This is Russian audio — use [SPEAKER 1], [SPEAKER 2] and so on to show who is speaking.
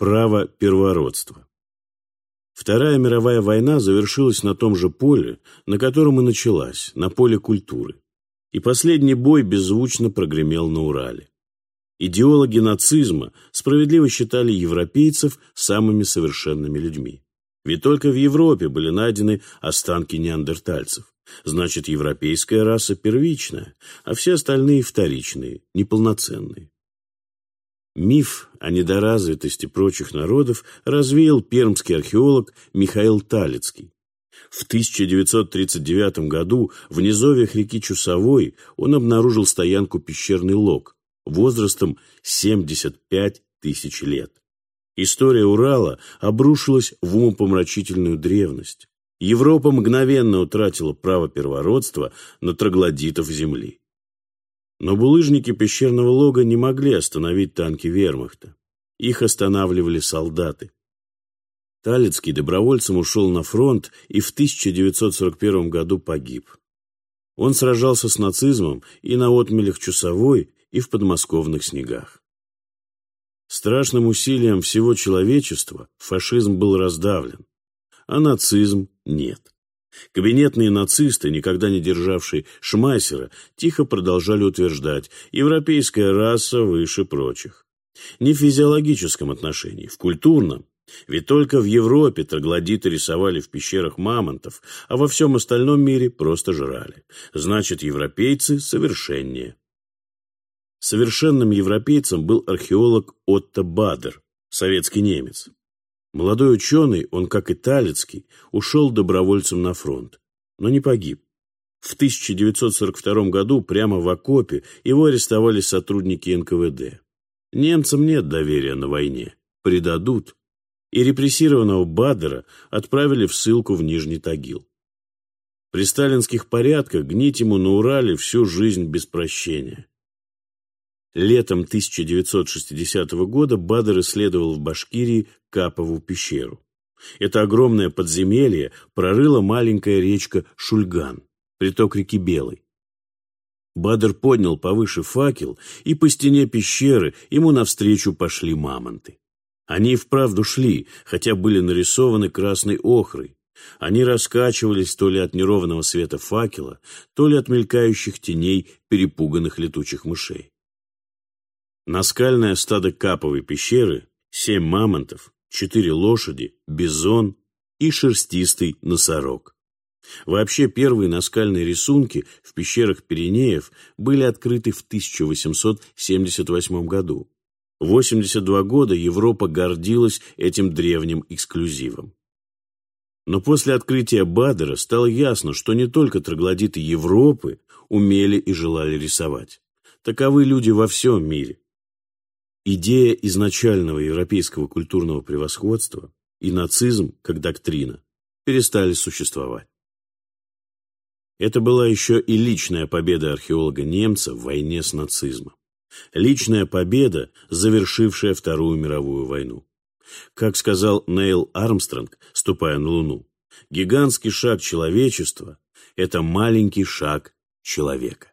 [SPEAKER 1] Право первородства. Вторая мировая война завершилась на том же поле, на котором и началась, на поле культуры. И последний бой беззвучно прогремел на Урале. Идеологи нацизма справедливо считали европейцев самыми совершенными людьми. Ведь только в Европе были найдены останки неандертальцев. Значит, европейская раса первичная, а все остальные вторичные, неполноценные. Миф о недоразвитости прочих народов развеял пермский археолог Михаил Талицкий. В 1939 году в низовьях реки Чусовой он обнаружил стоянку «Пещерный лог» возрастом 75 тысяч лет. История Урала обрушилась в умопомрачительную древность. Европа мгновенно утратила право первородства на троглодитов Земли. Но булыжники пещерного лога не могли остановить танки вермахта. Их останавливали солдаты. Талицкий добровольцем ушел на фронт и в 1941 году погиб. Он сражался с нацизмом и на отмелях Чусовой, и в подмосковных снегах. Страшным усилием всего человечества фашизм был раздавлен, а нацизм нет. Кабинетные нацисты, никогда не державшие Шмайсера, тихо продолжали утверждать, европейская раса выше прочих. Не в физиологическом отношении, в культурном. Ведь только в Европе троглодиты рисовали в пещерах мамонтов, а во всем остальном мире просто жрали. Значит, европейцы совершеннее. Совершенным европейцем был археолог Отто Бадер, советский немец. Молодой ученый, он, как и Талицкий, ушел добровольцем на фронт, но не погиб. В 1942 году прямо в окопе его арестовали сотрудники НКВД. Немцам нет доверия на войне, предадут. И репрессированного Бадера отправили в ссылку в Нижний Тагил. При сталинских порядках гнить ему на Урале всю жизнь без прощения. Летом 1960 года Бадер исследовал в Башкирии Капову пещеру. Это огромное подземелье прорыла маленькая речка Шульган, приток реки Белой. Бадер поднял повыше факел, и по стене пещеры ему навстречу пошли мамонты. Они вправду шли, хотя были нарисованы красной охрой. Они раскачивались то ли от неровного света факела, то ли от мелькающих теней перепуганных летучих мышей. Наскальное стадо Каповой пещеры, семь мамонтов, четыре лошади, бизон и шерстистый носорог. Вообще первые наскальные рисунки в пещерах Пиренеев были открыты в 1878 году. 82 года Европа гордилась этим древним эксклюзивом. Но после открытия Бадера стало ясно, что не только троглодиты Европы умели и желали рисовать. Таковы люди во всем мире. Идея изначального европейского культурного превосходства и нацизм как доктрина перестали существовать. Это была еще и личная победа археолога-немца в войне с нацизмом. Личная победа, завершившая Вторую мировую войну. Как сказал Нейл Армстронг, ступая на Луну, гигантский шаг человечества – это маленький шаг человека.